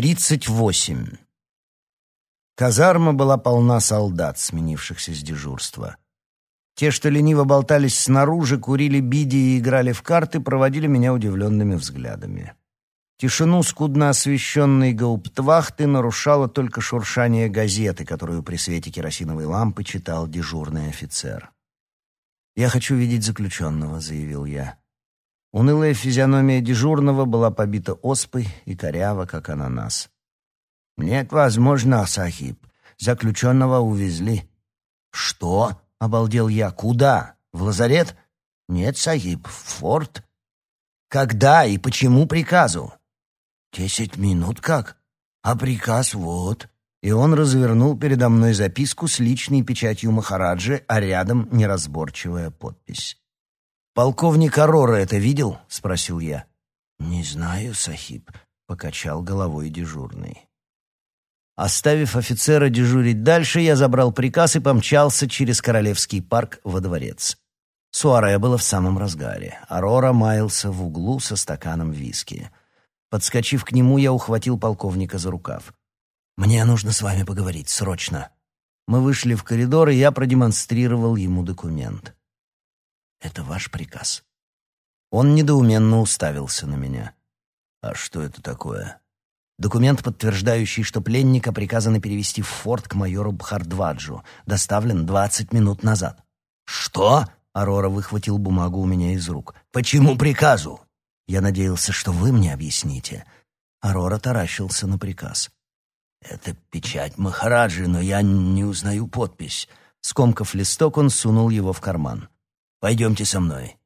Тридцать восемь. Казарма была полна солдат, сменившихся с дежурства. Те, что лениво болтались снаружи, курили биди и играли в карты, проводили меня удивленными взглядами. Тишину скудно освещенной гауптвахты нарушало только шуршание газеты, которую при свете керосиновой лампы читал дежурный офицер. «Я хочу видеть заключенного», — заявил я. Унылая физиономия дежурного была побита оспой и корява, как ананас. «Нет, возможно, Сахиб. Заключенного увезли». «Что?» — обалдел я. «Куда? В лазарет?» «Нет, Сахиб, в форт». «Когда и почему приказу?» «Десять минут как? А приказ вот». И он развернул передо мной записку с личной печатью Махараджи, а рядом неразборчивая подпись. «Полковник Арора это видел?» — спросил я. «Не знаю, Сахиб», — покачал головой дежурный. Оставив офицера дежурить дальше, я забрал приказ и помчался через Королевский парк во дворец. Суаре было в самом разгаре. Арора маялся в углу со стаканом виски. Подскочив к нему, я ухватил полковника за рукав. «Мне нужно с вами поговорить, срочно». Мы вышли в коридор, и я продемонстрировал ему документ. «Это ваш приказ». Он недоуменно уставился на меня. «А что это такое?» «Документ, подтверждающий, что пленника приказано перевести в форт к майору Бхардваджу. Доставлен двадцать минут назад». «Что?» — Арора выхватил бумагу у меня из рук. «Почему приказу?» Я надеялся, что вы мне объясните. Арора таращился на приказ. «Это печать Махараджи, но я не узнаю подпись». Скомкав листок, он сунул его в карман. «Пойдемте со мной».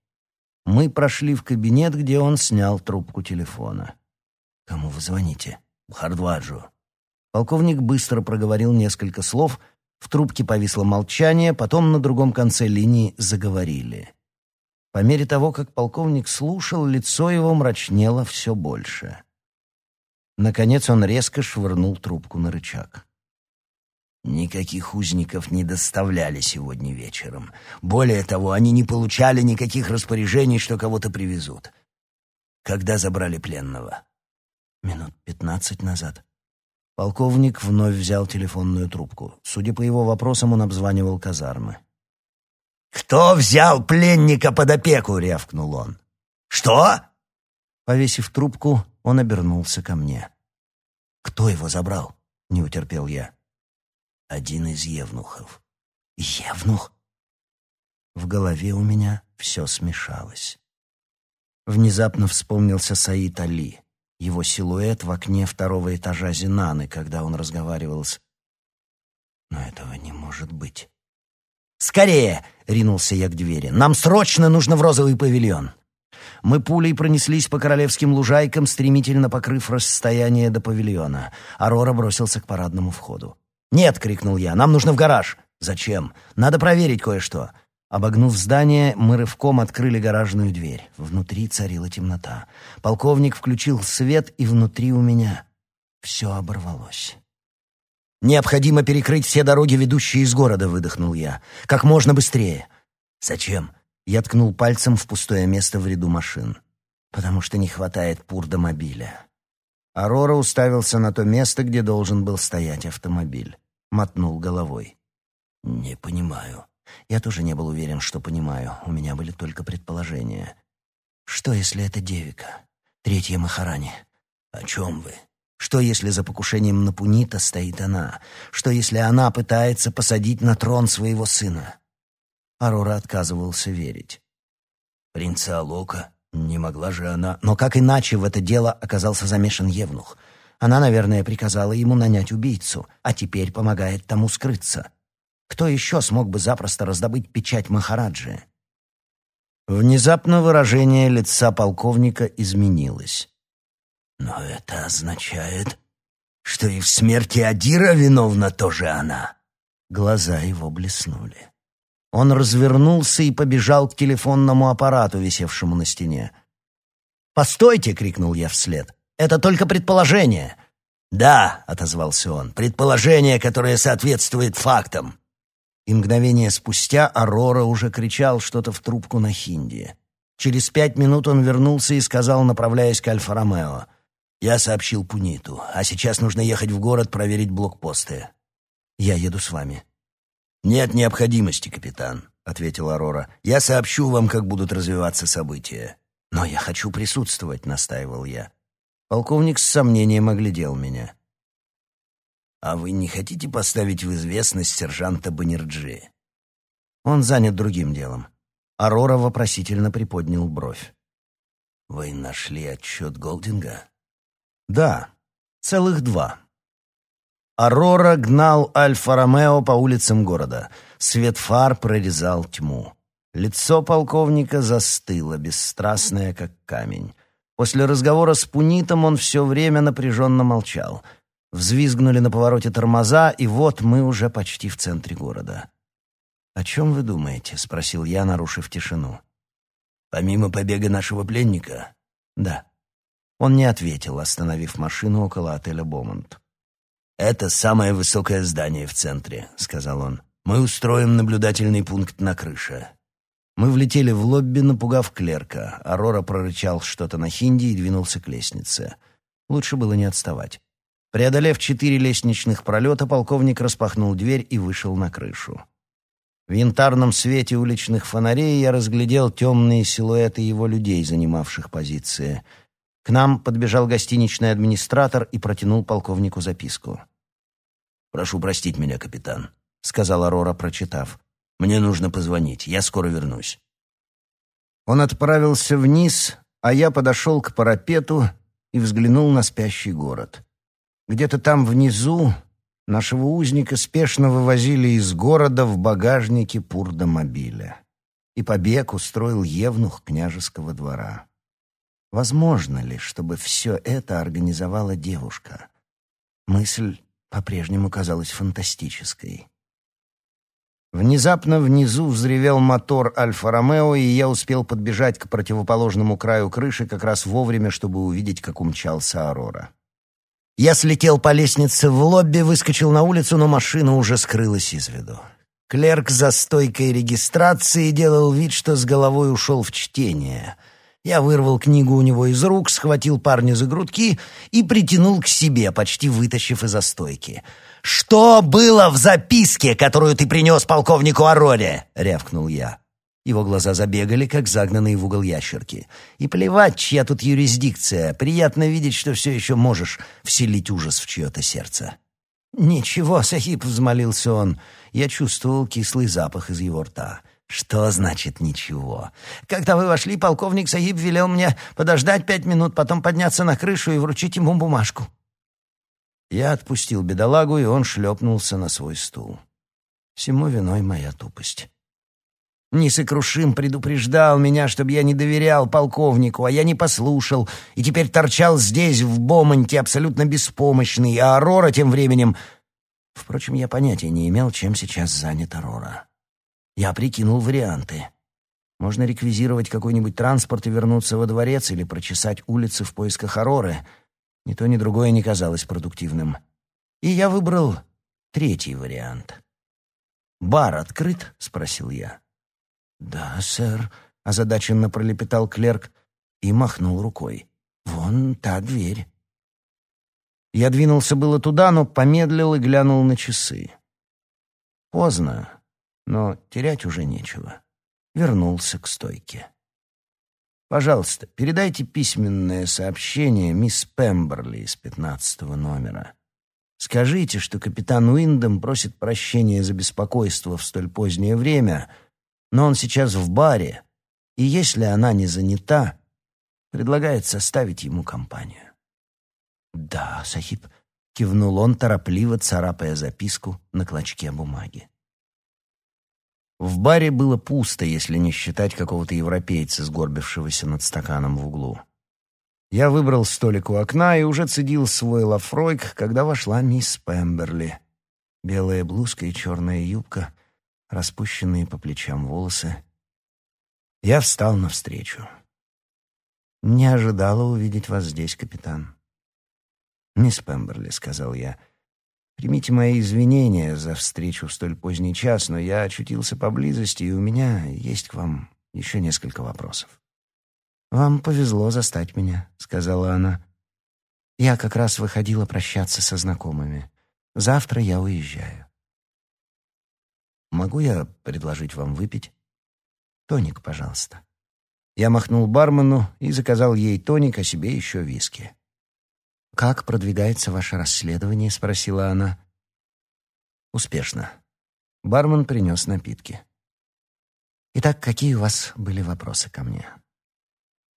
Мы прошли в кабинет, где он снял трубку телефона. «Кому вы звоните?» «Бхардваджу». Полковник быстро проговорил несколько слов, в трубке повисло молчание, потом на другом конце линии заговорили. По мере того, как полковник слушал, лицо его мрачнело все больше. Наконец он резко швырнул трубку на рычаг. Никаких узников не доставляли сегодня вечером. Более того, они не получали никаких распоряжений, что кого-то привезут. Когда забрали пленного? Минут пятнадцать назад. Полковник вновь взял телефонную трубку. Судя по его вопросам, он обзванивал казармы. «Кто взял пленника под опеку?» — рявкнул он. «Что?» Повесив трубку, он обернулся ко мне. «Кто его забрал?» — не утерпел я. «Один из евнухов». «Евнух?» В голове у меня все смешалось. Внезапно вспомнился Саид Али, его силуэт в окне второго этажа Зинаны, когда он разговаривал с... Но этого не может быть. «Скорее!» — ринулся я к двери. «Нам срочно нужно в розовый павильон!» Мы пулей пронеслись по королевским лужайкам, стремительно покрыв расстояние до павильона. Арора бросился к парадному входу. «Нет!» — крикнул я. «Нам нужно в гараж!» «Зачем? Надо проверить кое-что!» Обогнув здание, мы рывком открыли гаражную дверь. Внутри царила темнота. Полковник включил свет, и внутри у меня все оборвалось. «Необходимо перекрыть все дороги, ведущие из города», — выдохнул я. «Как можно быстрее». «Зачем?» — я ткнул пальцем в пустое место в ряду машин. «Потому что не хватает пурдомобиля». Арора уставился на то место, где должен был стоять автомобиль. Мотнул головой. «Не понимаю». Я тоже не был уверен, что понимаю. У меня были только предположения. «Что, если это девика? Третья Махарани?» «О чем вы?» Что, если за покушением на Пунита стоит она? Что, если она пытается посадить на трон своего сына? Арора отказывался верить. Принца Алока? Не могла же она... Но как иначе в это дело оказался замешан Евнух? Она, наверное, приказала ему нанять убийцу, а теперь помогает тому скрыться. Кто еще смог бы запросто раздобыть печать Махараджи? Внезапно выражение лица полковника изменилось. Но это означает, что и в смерти Адира виновна тоже она. Глаза его блеснули. Он развернулся и побежал к телефонному аппарату, висевшему на стене. «Постойте!» — крикнул я вслед. «Это только предположение!» «Да», — отозвался он, — «предположение, которое соответствует фактам». И мгновение спустя Арора уже кричал что-то в трубку на хинди. Через пять минут он вернулся и сказал, направляясь к Альфа-Ромео. Я сообщил Пуниту, а сейчас нужно ехать в город проверить блокпосты. Я еду с вами. Нет необходимости, капитан, ответила Арора. Я сообщу вам, как будут развиваться события. Но я хочу присутствовать, настаивал я. Полковник с сомнением оглядел меня. А вы не хотите поставить в известность сержанта Баннерджи? Он занят другим делом. Арора вопросительно приподнял бровь. Вы нашли отчет Голдинга? Да, целых два. Арора гнал Альфа-Ромео по улицам города. Свет фар прорезал тьму. Лицо полковника застыло, бесстрастное, как камень. После разговора с Пунитом он все время напряженно молчал. Взвизгнули на повороте тормоза, и вот мы уже почти в центре города. «О чем вы думаете?» — спросил я, нарушив тишину. «Помимо побега нашего пленника?» «Да». Он не ответил, остановив машину около отеля «Бомонд». «Это самое высокое здание в центре», — сказал он. «Мы устроим наблюдательный пункт на крыше». Мы влетели в лобби, напугав клерка. Арора прорычал что-то на хинди и двинулся к лестнице. Лучше было не отставать. Преодолев четыре лестничных пролета, полковник распахнул дверь и вышел на крышу. В янтарном свете уличных фонарей я разглядел темные силуэты его людей, занимавших позиции — к нам подбежал гостиничный администратор и протянул полковнику записку. «Прошу простить меня, капитан», — сказал Арора, прочитав. «Мне нужно позвонить. Я скоро вернусь». Он отправился вниз, а я подошел к парапету и взглянул на спящий город. Где-то там внизу нашего узника спешно вывозили из города в багажнике пурдомобиля. И побег устроил евнух княжеского двора. Возможно ли, чтобы все это организовала девушка? Мысль по-прежнему казалась фантастической. Внезапно внизу взревел мотор Альфа-Ромео, и я успел подбежать к противоположному краю крыши как раз вовремя, чтобы увидеть, как умчался Арора. Я слетел по лестнице в лобби, выскочил на улицу, но машина уже скрылась из виду. Клерк за стойкой регистрации делал вид, что с головой ушел в чтение — я вырвал книгу у него из рук, схватил парня за грудки и притянул к себе, почти вытащив из стойки. «Что было в записке, которую ты принес полковнику Ароре?» — рявкнул я. Его глаза забегали, как загнанные в угол ящерки. И плевать, чья тут юрисдикция. Приятно видеть, что все еще можешь вселить ужас в чье-то сердце. «Ничего, Сахиб», — взмолился он. Я чувствовал кислый запах из его рта. «Что значит ничего? Когда вы вошли, полковник Саиб велел мне подождать пять минут, потом подняться на крышу и вручить ему бумажку». Я отпустил бедолагу, и он шлепнулся на свой стул. Всему виной моя тупость. Несокрушим предупреждал меня, чтобы я не доверял полковнику, а я не послушал, и теперь торчал здесь, в Бомонте, абсолютно беспомощный, а Арора тем временем... Впрочем, я понятия не имел, чем сейчас занят Арора. Я прикинул варианты. Можно реквизировать какой-нибудь транспорт и вернуться во дворец или прочесать улицы в поисках Ароры. Ни то, ни другое не казалось продуктивным. И я выбрал третий вариант. «Бар открыт?» — спросил я. «Да, сэр», — озадаченно пролепетал клерк и махнул рукой. «Вон та дверь». Я двинулся было туда, но помедлил и глянул на часы. Поздно но терять уже нечего. Вернулся к стойке. «Пожалуйста, передайте письменное сообщение мисс Пемберли из пятнадцатого номера. Скажите, что капитан Уиндом просит прощения за беспокойство в столь позднее время, но он сейчас в баре, и если она не занята, предлагает составить ему компанию». «Да, Сахиб», — кивнул он, торопливо царапая записку на клочке бумаги. В баре было пусто, если не считать какого-то европейца, сгорбившегося над стаканом в углу. Я выбрал столик у окна и уже цедил свой лафройк, когда вошла мисс Пемберли. Белая блузка и черная юбка, распущенные по плечам волосы. Я встал навстречу. «Не ожидала увидеть вас здесь, капитан». «Мисс Пемберли», — сказал я, — Примите мои извинения за встречу в столь поздний час, но я очутился поблизости, и у меня есть к вам еще несколько вопросов. «Вам повезло застать меня», — сказала она. Я как раз выходила прощаться со знакомыми. Завтра я уезжаю. Могу я предложить вам выпить? Тоник, пожалуйста. Я махнул бармену и заказал ей тоник, а себе еще виски. «Как продвигается ваше расследование?» — спросила она. «Успешно». Бармен принес напитки. «Итак, какие у вас были вопросы ко мне?»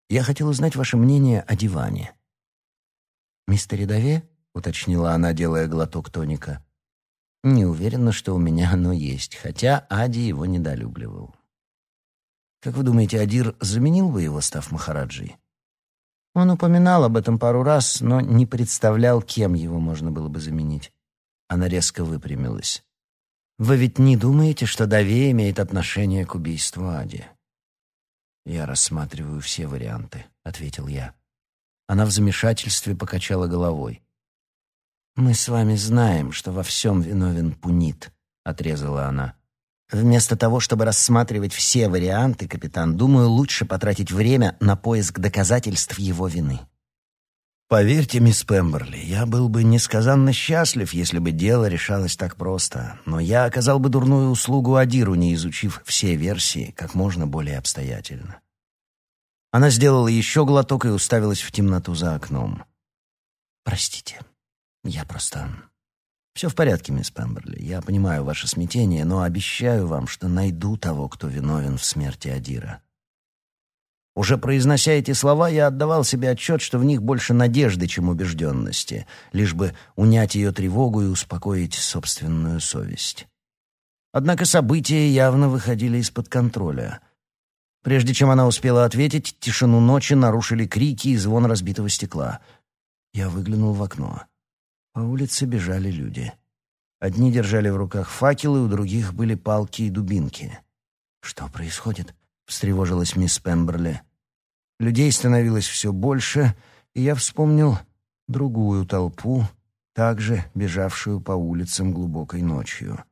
«Я хотел узнать ваше мнение о диване». «Мистере Даве?» — уточнила она, делая глоток тоника. «Не уверена, что у меня оно есть, хотя Ади его недолюбливал». «Как вы думаете, Адир заменил бы его, став Махараджей?» Он упоминал об этом пару раз, но не представлял, кем его можно было бы заменить. Она резко выпрямилась. Вы ведь не думаете, что Даве имеет отношение к убийству Ади? Я рассматриваю все варианты, ответил я. Она в замешательстве покачала головой. Мы с вами знаем, что во всем виновен Пунит, отрезала она. Вместо того, чтобы рассматривать все варианты, капитан, думаю, лучше потратить время на поиск доказательств его вины. Поверьте, мисс Пемберли, я был бы несказанно счастлив, если бы дело решалось так просто, но я оказал бы дурную услугу Адиру, не изучив все версии как можно более обстоятельно. Она сделала еще глоток и уставилась в темноту за окном. «Простите, я просто...» «Все в порядке, мисс Пемберли. Я понимаю ваше смятение, но обещаю вам, что найду того, кто виновен в смерти Адира. Уже произнося эти слова, я отдавал себе отчет, что в них больше надежды, чем убежденности, лишь бы унять ее тревогу и успокоить собственную совесть. Однако события явно выходили из-под контроля. Прежде чем она успела ответить, тишину ночи нарушили крики и звон разбитого стекла. Я выглянул в окно. По улице бежали люди. Одни держали в руках факелы, у других были палки и дубинки. «Что происходит?» — встревожилась мисс Пемберли. Людей становилось все больше, и я вспомнил другую толпу, также бежавшую по улицам глубокой ночью.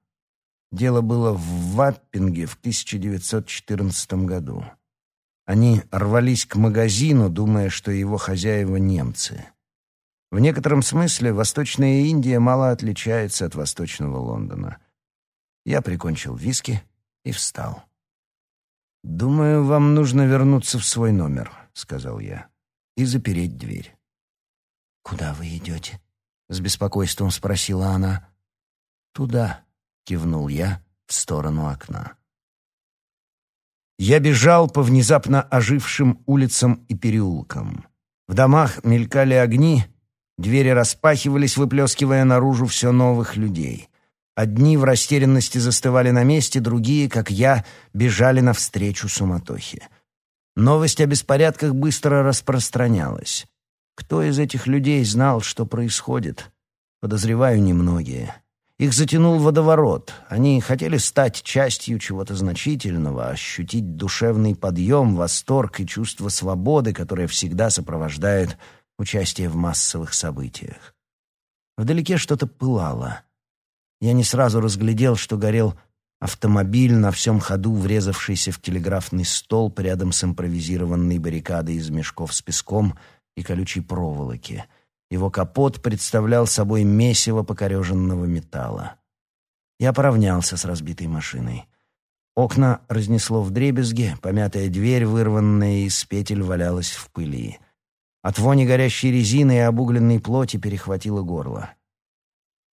Дело было в Ваппинге в 1914 году. Они рвались к магазину, думая, что его хозяева немцы. В некотором смысле Восточная Индия мало отличается от Восточного Лондона. Я прикончил виски и встал. «Думаю, вам нужно вернуться в свой номер», — сказал я, — «и запереть дверь». «Куда вы идете?» — с беспокойством спросила она. «Туда», — кивнул я в сторону окна. Я бежал по внезапно ожившим улицам и переулкам. В домах мелькали огни, двери распахивались, выплескивая наружу все новых людей. Одни в растерянности застывали на месте, другие, как я, бежали навстречу суматохе. Новость о беспорядках быстро распространялась. Кто из этих людей знал, что происходит? Подозреваю, немногие. Их затянул водоворот. Они хотели стать частью чего-то значительного, ощутить душевный подъем, восторг и чувство свободы, которое всегда сопровождает участие в массовых событиях. Вдалеке что-то пылало. Я не сразу разглядел, что горел автомобиль на всем ходу, врезавшийся в телеграфный столб рядом с импровизированной баррикадой из мешков с песком и колючей проволоки. Его капот представлял собой месиво покореженного металла. Я поравнялся с разбитой машиной. Окна разнесло в дребезги, помятая дверь, вырванная из петель, валялась в пыли. От вони горящей резины и обугленной плоти перехватило горло.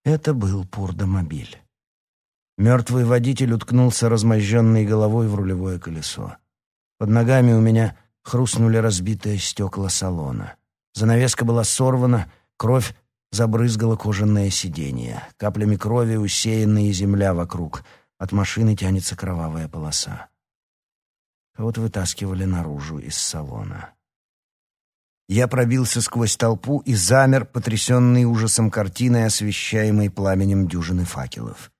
Это был пурдомобиль. Мертвый водитель уткнулся размозженной головой в рулевое колесо. Под ногами у меня хрустнули разбитые стекла салона. Занавеска была сорвана, кровь забрызгала кожаное сиденье. Каплями крови усеянная земля вокруг. От машины тянется кровавая полоса. Кого-то вытаскивали наружу из салона. Я пробился сквозь толпу и замер, потрясенный ужасом картиной, освещаемой пламенем дюжины факелов.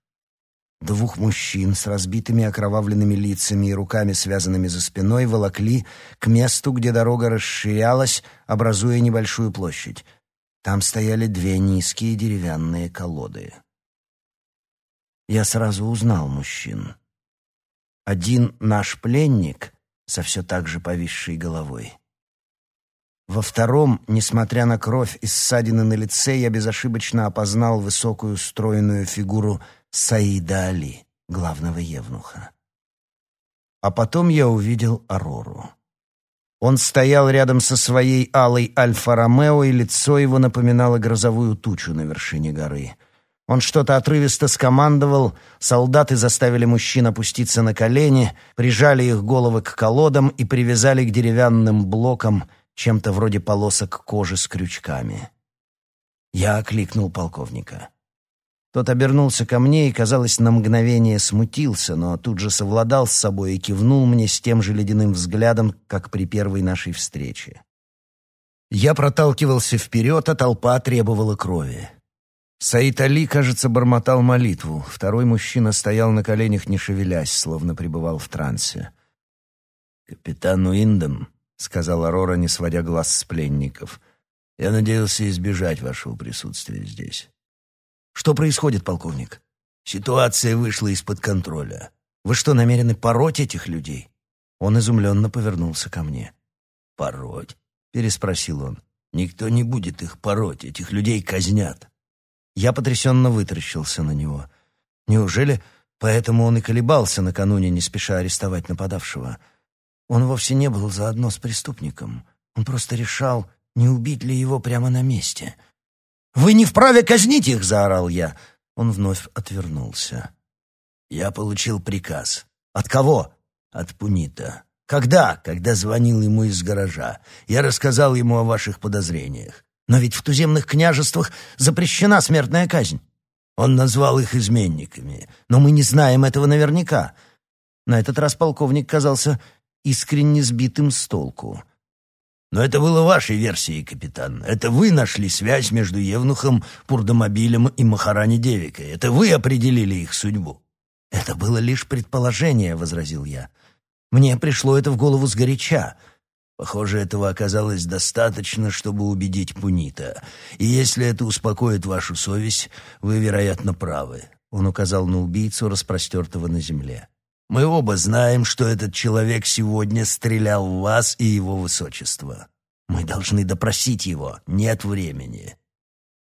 Двух мужчин с разбитыми окровавленными лицами и руками, связанными за спиной, волокли к месту, где дорога расширялась, образуя небольшую площадь. Там стояли две низкие деревянные колоды. Я сразу узнал мужчин. Один наш пленник со все так же повисшей головой. Во втором, несмотря на кровь и ссадины на лице, я безошибочно опознал высокую стройную фигуру Саида Али, главного евнуха. А потом я увидел Арору. Он стоял рядом со своей алой Альфа-Ромео, и лицо его напоминало грозовую тучу на вершине горы. Он что-то отрывисто скомандовал, солдаты заставили мужчин опуститься на колени, прижали их головы к колодам и привязали к деревянным блокам чем-то вроде полосок кожи с крючками. Я окликнул полковника. Тот обернулся ко мне и, казалось, на мгновение смутился, но тут же совладал с собой и кивнул мне с тем же ледяным взглядом, как при первой нашей встрече. Я проталкивался вперед, а толпа требовала крови. Саид Али, кажется, бормотал молитву. Второй мужчина стоял на коленях, не шевелясь, словно пребывал в трансе. «Капитан Уиндом», — сказала Рора, не сводя глаз с пленников, — «я надеялся избежать вашего присутствия здесь». Что происходит, полковник? Ситуация вышла из-под контроля. Вы что, намерены пороть этих людей? Он изумленно повернулся ко мне. Пороть? переспросил он. Никто не будет их пороть, этих людей казнят. Я потрясенно вытаращился на него. Неужели поэтому он и колебался накануне, не спеша арестовать нападавшего? Он вовсе не был заодно с преступником. Он просто решал, не убить ли его прямо на месте — «Вы не вправе казнить их!» — заорал я. Он вновь отвернулся. «Я получил приказ». «От кого?» «От Пунита». «Когда?» «Когда звонил ему из гаража. Я рассказал ему о ваших подозрениях. Но ведь в туземных княжествах запрещена смертная казнь». Он назвал их изменниками, но мы не знаем этого наверняка. На этот раз полковник казался искренне сбитым с толку. Но это было вашей версией, капитан. Это вы нашли связь между Евнухом, Пурдомобилем и Махарани Девикой. Это вы определили их судьбу. Это было лишь предположение, возразил я. Мне пришло это в голову сгоряча. Похоже, этого оказалось достаточно, чтобы убедить Пунита. И если это успокоит вашу совесть, вы, вероятно, правы. Он указал на убийцу, распростертого на земле. Мы оба знаем, что этот человек сегодня стрелял в вас и его высочество. Мы должны допросить его. Нет времени».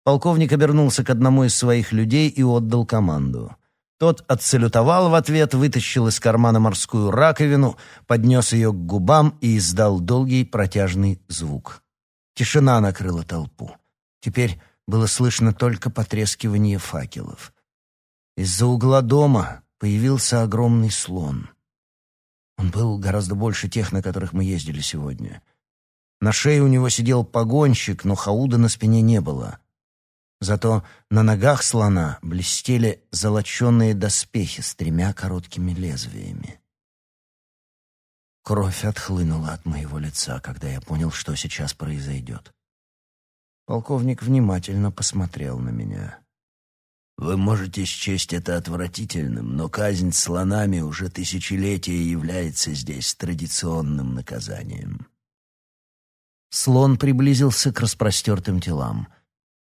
Полковник обернулся к одному из своих людей и отдал команду. Тот отсалютовал в ответ, вытащил из кармана морскую раковину, поднес ее к губам и издал долгий протяжный звук. Тишина накрыла толпу. Теперь было слышно только потрескивание факелов. Из-за угла дома появился огромный слон. Он был гораздо больше тех, на которых мы ездили сегодня. На шее у него сидел погонщик, но хауда на спине не было. Зато на ногах слона блестели золоченые доспехи с тремя короткими лезвиями. Кровь отхлынула от моего лица, когда я понял, что сейчас произойдет. Полковник внимательно посмотрел на меня. Вы можете счесть это отвратительным, но казнь слонами уже тысячелетия является здесь традиционным наказанием. Слон приблизился к распростертым телам.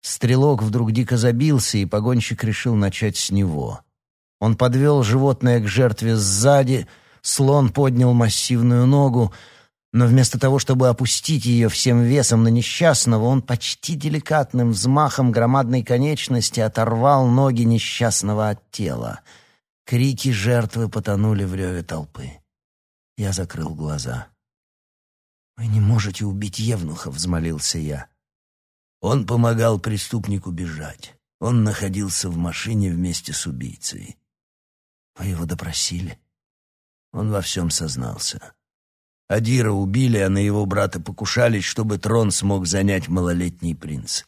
Стрелок вдруг дико забился, и погонщик решил начать с него. Он подвел животное к жертве сзади, слон поднял массивную ногу — но вместо того, чтобы опустить ее всем весом на несчастного, он почти деликатным взмахом громадной конечности оторвал ноги несчастного от тела. Крики жертвы потонули в реве толпы. Я закрыл глаза. «Вы не можете убить Евнуха», — взмолился я. Он помогал преступнику бежать. Он находился в машине вместе с убийцей. Вы его допросили? Он во всем сознался. Адира убили, а на его брата покушались, чтобы трон смог занять малолетний принц.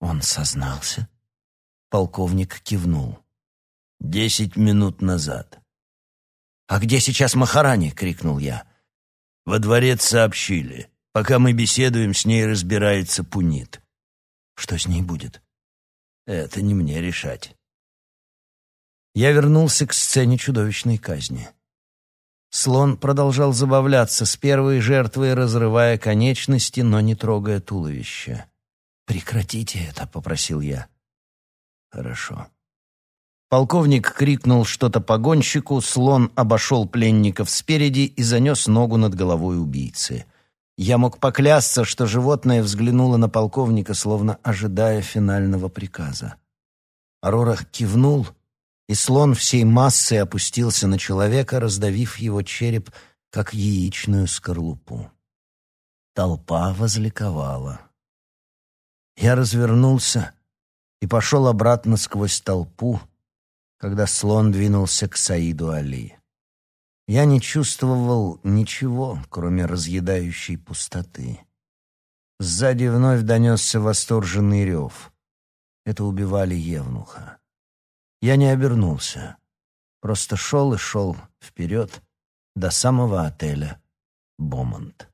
Он сознался? Полковник кивнул. Десять минут назад. «А где сейчас Махарани?» — крикнул я. «Во дворец сообщили. Пока мы беседуем, с ней разбирается Пунит». «Что с ней будет?» «Это не мне решать». Я вернулся к сцене чудовищной казни. Слон продолжал забавляться с первой жертвой, разрывая конечности, но не трогая туловище. «Прекратите это», — попросил я. «Хорошо». Полковник крикнул что-то погонщику, слон обошел пленников спереди и занес ногу над головой убийцы. Я мог поклясться, что животное взглянуло на полковника, словно ожидая финального приказа. Арора кивнул, и слон всей массой опустился на человека, раздавив его череп, как яичную скорлупу. Толпа возликовала. Я развернулся и пошел обратно сквозь толпу, когда слон двинулся к Саиду Али. Я не чувствовал ничего, кроме разъедающей пустоты. Сзади вновь донесся восторженный рев. Это убивали Евнуха. Я не обернулся, просто шел и шел вперед до самого отеля «Бомонд».